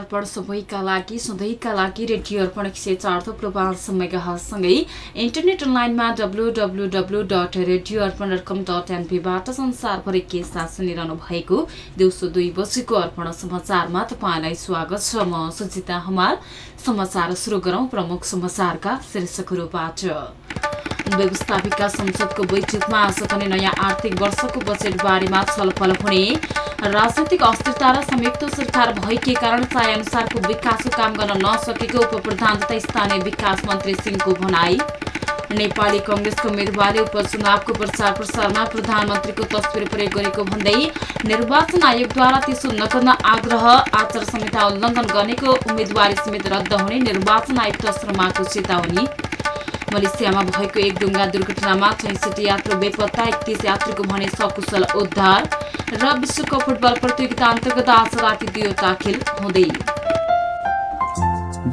अर्पण सबैका लागि सधैँका लागि रेडियो अर्पण एक सय चार थुप्रो पाँच मेगासँगै इन्टरनेट अनलाइनमा W W W dot radio Arpan dot com dot एनपीबाट संसारभरि के साथ सुनिरहनु भएको दिउँसो दुई बजीको अर्पण समाचारमा तपाईँलाई स्वागत छ। म सुजिता हमाल। समाचार सुरु गरौँ प्रमुख समाचारका शीर्षकहरूबाट। व्यवस्थापिका संसदको बैठकमा आज पनि नयाँ आर्थिक वर्षको बजेट बारेमा छलफल हुने। राजनैतिक अस्थिरता र संयुक्त सरकार भएकै कारण चाहे अनुसारको विकासको काम गर्न नसकेको उप प्रधान तथा स्थानीय विकास मन्त्री सिंहको भनाई। नेपाली कङ्ग्रेसको उम्मेद्वारले उपचुनावको प्रचार प्रसारमा प्रधानमन्त्रीको तस्विर प्रयोग गरेको भन्दै निर्वाचन आयोगद्वारा त्यसो नगर्न आग्रह आचार संहिता उल्लङ्घन गर्नेको उम्मेद्वारी समेत रद्द हुने निर्वाचन आयुक्त शर्माको चेतावनी। मलेसियामा भएको एक डुङ्गा दुर्घटनामा छैसठी यात्रु बेपत्ता एकतिस यात्रीको भने सकुशल उद्धार र विश्वकप फुटबल प्रतियोगिता अन्तर्गत आज राति दुईवटा खेल हुँदै।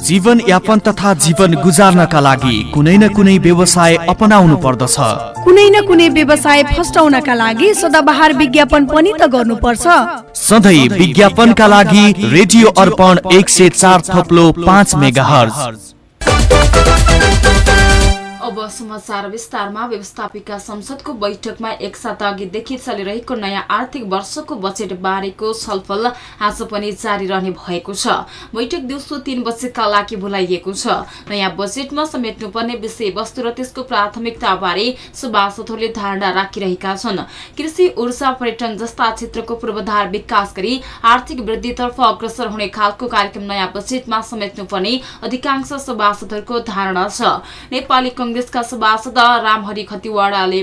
जीवन यापन तथा जीवन गुजार्नका लागि कुनै न कुनै व्यवसाय अपनाउनु पर्दछ। कुनै न कुनै व्यवसाय फस्टाउनका लागि सदाबहार विज्ञापन पनि त गर्नुपर्छ। सधैँ विज्ञापनका लागि रेडियो अर्पण एक सय चार थप्लो पाँच मेगा अब समाचार विस्तारमा व्यवस्थापिका संसदको बैठकमा एक साता अघिदेखि चलिरहेको नयाँ आर्थिक वर्षको बजेट बारेको छलफल आज पनि जारी रहने भएको छ। बैठक दिउँसो तीन बजेका लागि बोलाइएको छ। नयाँ बजेटमा समेट्नुपर्ने विषयवस्तु र त्यसको प्राथमिकताबारे सभासदहरूले धारणा राखिरहेका छन्। कृषि ऊर्जा पर्यटन जस्ता क्षेत्रको पूर्वाधार विकास गरी आर्थिक वृद्धितर्फ अग्रसर हुने खालको कार्यक्रम नयाँ बजेटमा समेट्नुपर्ने अधिकांश सभासदहरूको धारणा छ। नेपाली कंग्रेसका सभासद रामहरि खतिवड़ाले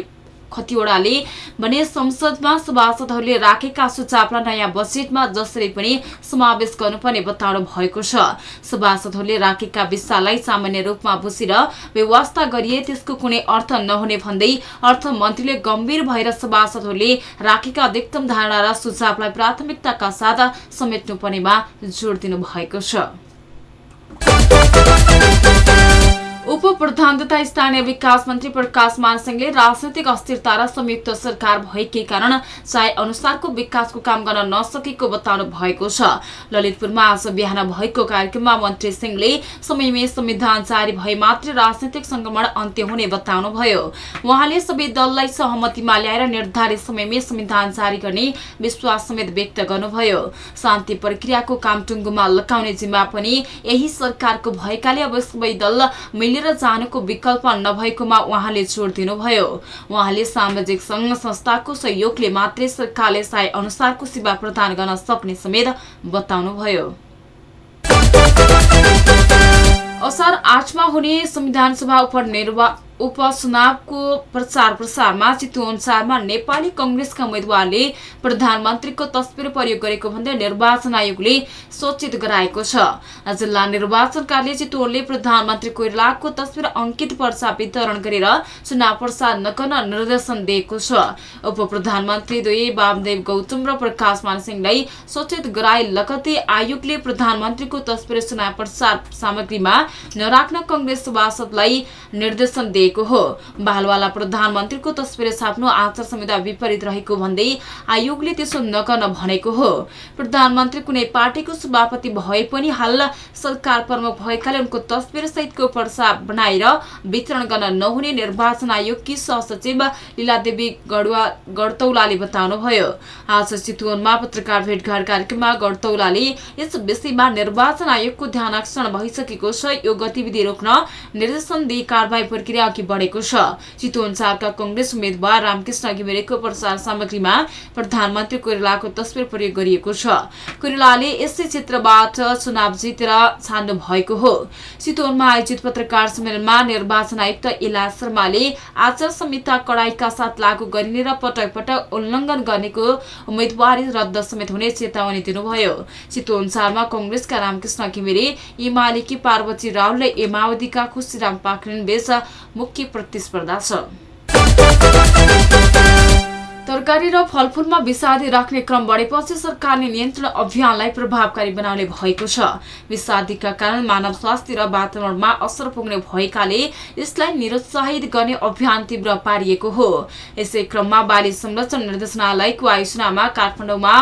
खतिवड़ाले भने संसदमा सभासदहरूले राखेका सुझावलाई नयाँ बजेटमा जसरी पनि समावेश गर्नुपर्ने बताउनु भएको छ। सभासदहरूले राखेका विषयलाई सामान्य रूपमा बुझेर व्यवस्था गरिए त्यसको कुनै अर्थ नहुने भन्दै अर्थमन्त्रीले गम्भीर भएर सभासदहरूले राखेका अधिकतम धारणा र सुझावलाई प्राथमिकताका साथ समेट्नुपर्नेमा जोड़ दिनु भएको छ। उप प्रधान तथा स्थानीय विकास मन्त्री प्रकाश मानसिंहले राजनैतिक अस्थिरता र संयुक्त सरकार भएकै कारण चाहे अनुसारको विकासको काम गर्न नसकेको बताउनु भएको छ। ललितपुरमा आज बिहान भएको कार्यक्रममा मन्त्री सिंहले समयमै संविधान जारी भए मात्रै राजनैतिक संक्रमण अन्त्य हुने बताउनुभयो। उहाँले सबै दललाई सहमतिमा ल्याएर निर्धारित समयमै संविधान जारी गर्ने विश्वास समेत व्यक्त गर्नुभयो। शान्ति प्रक्रियाको काम टुङ्गोमा लगाउने जिम्मा पनि यही सरकारको भएकाले अब सबै दल मिलेर जानुको विकल्प नभएकोमा उहाँले जोड़ दिनुभयो। उहाँले सामाजिक संघ संस्थाको सहयोगले मात्रै सरकारले साय अनुसारको सेवा प्रदान गर्न सक्ने समेत बताउनुभयो। असार आठमा हुने संविधान सभा उपनिर्वा उपचुनावको प्रचार प्रसारमा चितवनसारमा नेपाली कंग्रेसका उम्मेद्वारले प्रधानमन्त्रीको तस्विर प्रयोग गरेको भन्दै निर्वाचन आयोगले सूचित गराएको छ। जिल्ला निर्वाचन कार्य चितवनले प्रधानमन्त्री कोइरालाको तस्विर अंकित पर्चा वितरण गरेर चुनाव प्रसार नगर्न निर्देशन दिएको छ। उप प्रधानमन्त्री दुई वामदेव गौतम र प्रकाश मानसिंहलाई सूचित गराए लगतै आयोगले प्रधानमन्त्रीको तस्विर चुनाव प्रचार सामग्रीमा नराख्न कंग्रेस सभासदलाई निर्देशन दिए गरिएको हो। बालवाला प्रधानमन्त्रीको तस्विर छाप्नु आचार संहिता विपरीत रहेको भन्दै आयोगले त्यसो नगर्न भनेको हो। प्रधानमन्त्री कुनै पार्टीको सभापति भए पनि हाल सरकार प्रमुख भएकाले उनको तस्विर सहितको पर्सा बनाएर वितरण गर्न नहुने निर्वाचन आयोगकी सहसचिव लीलादेवी गढुवा गढतौलाले बताउनुभयो। आज चितवनमा पत्रकार भेटघाट कार्यक्रममा गढतौलाले यस विषयमा निर्वाचन आयोगको ध्यान आकर्षण भइसकेको छ। यो गतिविधि रोक्न निर्देशन दिई कारवाही प्रक्रिया अघि बढेको छ। चितवन चारका कंग्रेस उम्मेद्वार रामकृष्ण घिमिरेको प्रचार सामग्रीमा प्रधानमन्त्री कोइरालाको तस्विर प्रयोग गरिएको छ। कोइरालाले यसै क्षेत्रबाट चुनाव जितेर छान्नु भएको हो। चितवनमा आयोजित पत्रकार सम्मेलनमा निर्वाचन आयुक्त इला शर्माले आचार संहिता कडाईका साथ लागू गरिने र पटक पटक उल्लङ्घन गर्नेको उम्मेद्वारी रद्द समेत हुने चेतावनी दिनुभयो। चितवन चारमा कंग्रेसका रामकृष्ण घिमिरे एमालेकी पार्वती रावल र खुशीराम पाखरिन बेच मुख्य प्रतिस्पर्धा छ। तरकारी र फलफूलमा विषादी राख्ने क्रम बढेपछि सरकारले नियन्त्रण अभियानलाई प्रभावकारी बनाउने भएको छ। विषादीका कारण मानव स्वास्थ्य र वातावरणमा असर पुग्ने भएकाले यसलाई निरुत्साहित गर्ने अभियान तीव्र पारिएको हो। यसै क्रममा बाली संरक्षण निर्देशनालयको आयोजनामा काठमाडौँमा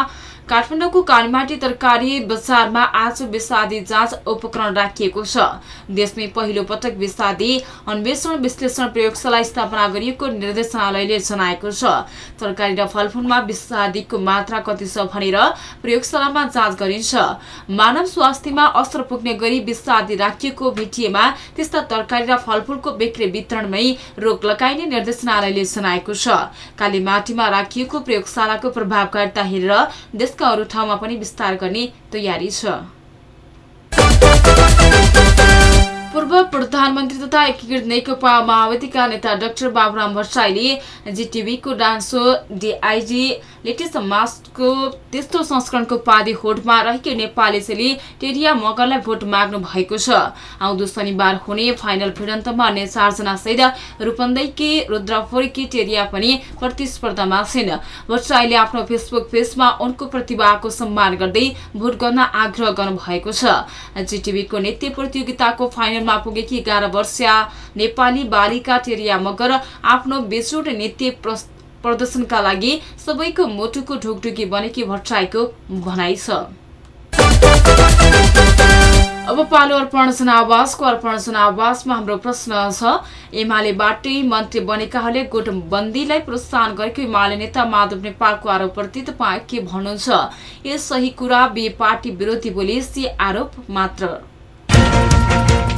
काठमाडौँको कालीमाटी तरकारी बजारमा आज विषादी जाँच उपकरण राखिएको छ। देशमै पहिलो पटक विषादी अन्वेषण विश्लेषण प्रयोगशाला स्थापना गरिएको निर्देशनालयले जनाएको छ। तरकारी र फलफुलमा विषादीको मात्रा कति छ भनेर प्रयोगशालामा जाँच गरिन्छ। मानव स्वास्थ्यमा असर पुग्ने गरी विषादी राखिएको भेटिएमा त्यस्ता तरकारी र फलफुलको बिक्री वितरणमै रोक लगाइने निर्देशनालयले जनाएको छ। कालीमाटीमा राखिएको प्रयोगशालाको प्रभावकारिता हेरेर देशका अरू ठाउँमा पनि विस्तार गर्ने तयारी छ। पूर्व प्रधानमन्त्री तथा एकीकृत नेकपा माओवादीका नेता डाक्टर बाबुराम भट्टराईले जिटिभीको डान्स डिआइजी लेटेस्ट मास्टको तेस्रो संस्करणको उपाधि होटमा रहेकी नेपाली शैली टेरिया मगरलाई भोट माग्नु भएको छ। आउँदो शनिबार हुने फाइनल भिडन्तमा अन्य चारजना सहित रूपन्दैकी रुद्रपुरीकी टेरिया पनि प्रतिस्पर्धामा छिन्। भट्टराईले आफ्नो फेसबुक पेजमा उनको प्रतिभाको सम्मान गर्दै भोट गर्न आग्रह गर्नुभएको छ। जिटिभीको नृत्य प्रतियोगिताको फाइनलमा पुगेकी एघार वर्षीय नेपाली बालिका टेरिया मगर आफ्नो बेचोट नृत्य प्रदर्शनका लागि सबैको मोटुको ढुकढुकी बनेकी भट्टराईको भनाइ छ। अब पालो अर्पण जनावासको अर्पण जनावासमा हाम्रो प्रश्न छ एमालेबाटै मन्त्री बनेकाहरूले गुटबन्दीलाई प्रोत्साहन गरेको एमाले नेता माधव नेपालको आरोपप्रति तपाईँ के भन्नुहुन्छ? यो सही कुरा बे पार्टी विरोधी बोली सी आरोप मात्र।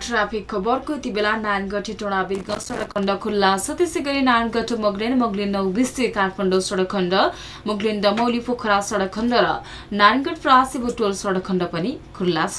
ट्राफिक खबरको यति बेला नारायणगढ टोडा बिर्ग सडक खण्ड खुल्ला छ। त्यसै गरी नारायणगढ मोगलिन मोगलिन काठमाडौँ सडक खण्ड मोगलिन दमौली पोखरा सडक खण्ड र नारायणगढ प्रासी बुटोल सडक खण्ड पनि खुल्ला छ।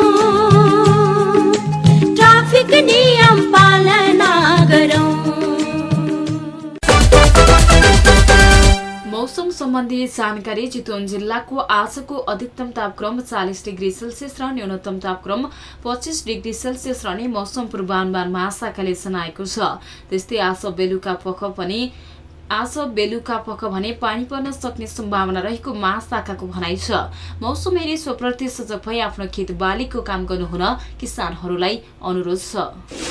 मौसम सम्बन्धी जानकारी चितवन जिल्लाको आजको अधिकतम तापक्रम चालिस डिग्री सेल्सियस र न्यूनतम तापक्रम पच्चिस डिग्री सेल्सियस रहने मौसम पूर्वानुमान महाशाखाले जनाएको छ। त्यस्तै आज बेलुका पख पनि आज बेलुका पख भने पानी पर्न सक्ने सम्भावना रहेको महाशाखाको भनाइ छ। मौसम हेरी स्वप्रति सजग भई आफ्नो खेत बालीको काम गर्नुहुन किसानहरूलाई अनुरोध छ।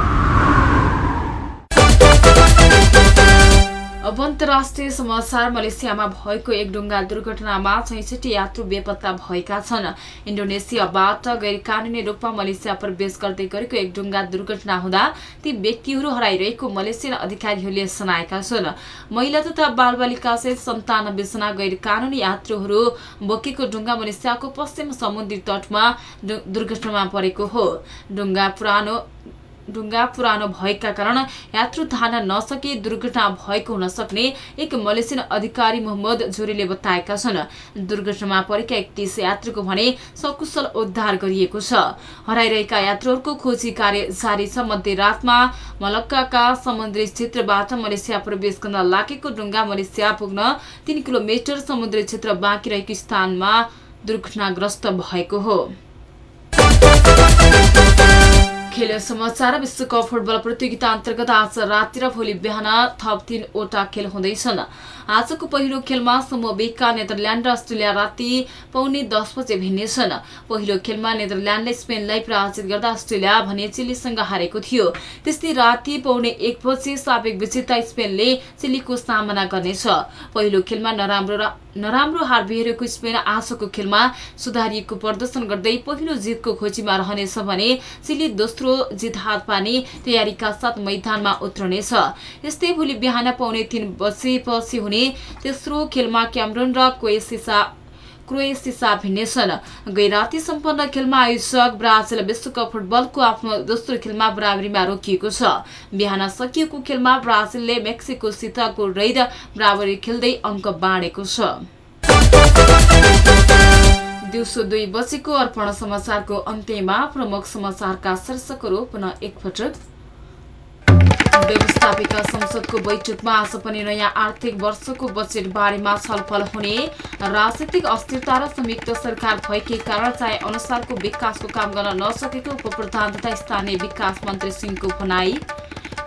अन्तर्राष्ट्रिय समाचार मलेसियामा भएको एक डुङ्गा दुर्घटनामा छैसठी यात्रु बेपत्ता भएका छन्। इन्डोनेसियाबाट गैर कानुनी रूपमा मलेसिया प्रवेश गर्दै गरेको एक डुङ्गा दुर्घटना हुँदा ती व्यक्तिहरू हराइरहेको मलेसियन अधिकारीहरूले जनाएका छन्। महिला तथा बालबालिकासहित सन्तानब्बे जना गैर कानुनी यात्रुहरू बोकेको डुङ्गा मलेसियाको पश्चिम समुद्री तटमा दुर्घटनामा परेको हो। डुङ्गा पुरानो ढुङ्गा पुरानो भएका कारण यात्रु धान नसके दुर्घटना भएको हुन सक्ने एक मलेसियन अधिकारी मोहम्मद जोरीले बताएका छन्। दुर्घटनामा परेका एकतिस यात्रुको भने सकुशल उद्धार गरिएको छ। हराइरहेका यात्रुहरूको खोजी कार्य जारी छ। मध्यरातमा मलक्काका समुद्री क्षेत्रबाट मलेसिया प्रवेश गर्न लागेको डुङ्गा मलेसिया पुग्न तीन किलोमिटर समुद्री क्षेत्र बाँकी रहेको स्थानमा दुर्घटनाग्रस्त भएको हो। खेल समाचार विश्वकप फुटबल प्रतियोगिता अन्तर्गत आज राति र भोलि बिहान थप तीनवटा खेल हुँदैछन्। आजको पहिलो खेलमा समूह बेका नेदरल्याण्ड र अस्ट्रेलिया राति पौने दस बजे भिन्नेछन्। पहिलो खेलमा नेदरल्याण्डले स्पेनलाई पराजित गर्दा अस्ट्रेलिया भने चिलीसँग हारेको थियो। त्यस्तै राति पौने एक बजे साबिक विजेता स्पेनले चिलीको सामना गर्नेछ। पहिलो खेलमा नराम्रो नराम्रो हार बिहेरेको स्पेन आजको खेलमा सुधारिएको प्रदर्शन गर्दै पहिलो जितको खोजीमा रहनेछ भने चिली दोस्रो जित हात पार्ने तयारीका साथ मैदानमा उत्रनेछ। यस्तै भोलि बिहान पाउने तीन बजेपछि हुने तेस्रो खेलमा क्यामरुन र क्वेसिसा क्रोएसिया भिन्नेछन् गैराती सम्पन्न खेलमा आयोजक ब्राजिल विश्वकप फुटबलको आफ्नो दोस्रो खेलमा बराबरीमा रोकिएको छ। बिहान सकिएको खेलमा ब्राजिलले मेक्सिकोसितको रैड बराबरी खेल्दै अङ्क बाँडेको छ। दिउँसो दुई बजेको अर्पण समाचारको अन्त्यमा प्रमुख समाचारका शीर्षकहरू पुनः एकपटक। व्यवस्थापिका संसदको बैठकमा आज पनि नयाँ आर्थिक वर्षको बजेट बारेमा छलफल हुने राजनीतिक अस्थिरता र संयुक्त सरकार भएकै कारण चाहे अनुसारको विकासको काम गर्न नसकेको उप प्रधान तथा स्थानीय विकास मन्त्री सिंहको भनाई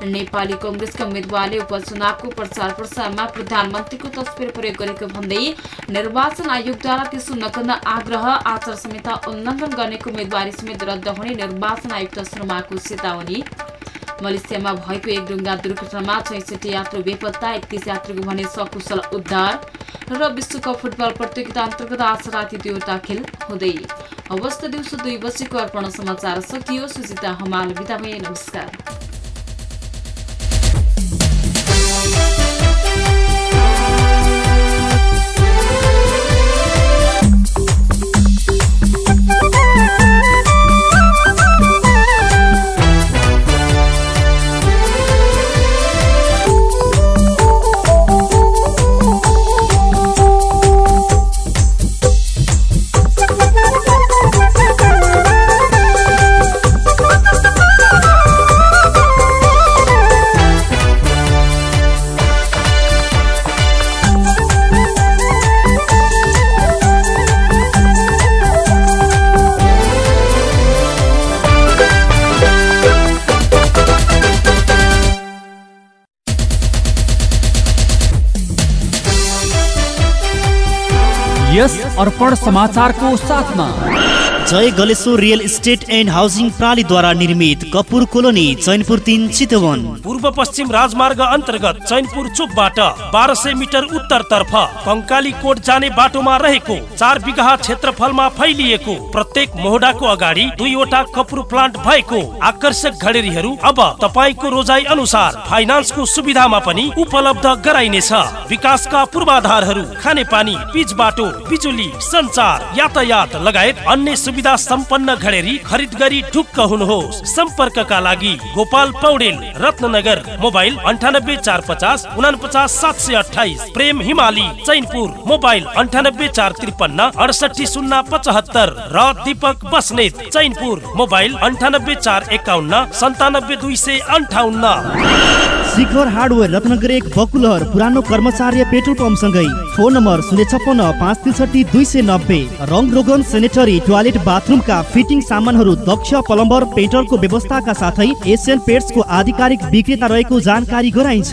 नेपाली कंग्रेसका उम्मेद्वारले उपचुनावको प्रचार प्रसारमा प्रधानमन्त्रीको तस्विर प्रयोग गरेको भन्दै निर्वाचन आयोगद्वारा त्यसो नगर्न आग्रह आचार संहिता उल्लङ्घन गर्नेको उम्मेद्वारी समेत रद्द हुने निर्वाचन आयुक्त शर्माको चेतावनी। मलेसियामा भएको एक डुङ्गा दुर्घटनामा छैसठी यात्रु बेपत्ता एकतिस यात्रुको भने सकुशल उद्धार र विश्वकप फुटबल प्रतियोगिता अन्तर्गत आज राति दुईवटा खेल हुँदै अवस्था दिउँसो दुई बजेको अर्पण समाचार सकियो। सुजिता हमाल भए। नमस्कार। अर्पण समाचारको साथमा। Jay Galeshwar real estate and housing प्रणालीद्वारा निर्मित कपुर कोलोनी चैनपुर तिन चितवन। पूर्व पश्चिम राजमार्ग अन्तर्गत चैनपुर चोकबाट बाह्र सय मिटर उत्तरतर्फ। कङ्काली कोट जाने बाटोमा रहेको चार बिघा क्षेत्रफलमा फैलिएको प्रत्येक मोहडाको अगाडि दुईवटा कपुर प्लान्ट भएको आकर्षक घडेरीहरू अब तपाईँको रोजाइ अनुसार फाइनान्सको सुविधामा पनि उपलब्ध गराइनेछ। विकासका पूर्वाधारहरू खानेपानी पिच बाटो बिजुली सञ्चार यातायात लगायत अन्य सुविधा सम्पन्न घडेरी खरिद गरी ढुक्क हुनुहोस्। सम्पर्कका लागि गोपाल पौडेल रत्ननगर मोबाइल अन्ठानब्बे चार पचास उनापचास सात सय अठाइस प्रेम हिमाली चैनपुर मोबाइल अन्ठानब्बे चार त्रिपन्न अडसठी शून्य पचहत्तर र दीपक बस्नेत चैनपुर मोबाइल अन्ठानब्बे चार एकाउन्न सन्तानब्बे दुई सय अन्ठाउन्न। शिखर हार्डवेयर रत्नगर एक बकुलहर पुरानो कर्मचार्य पेट्रोल पम्प सँगै फोन नम्बर शून्य छप्पन्न पाँच त्रिसठी दुई सय नब्बे। रङ रोगन सेनेटरी टोयलेट बाथरुमका फिटिङ सामानहरू दक्ष प्लम्बर पेट्रोलको व्यवस्थाका साथै एसियन पेट्सको आधिकारिक विक्रेता रहेको जानकारी गराइन्छ।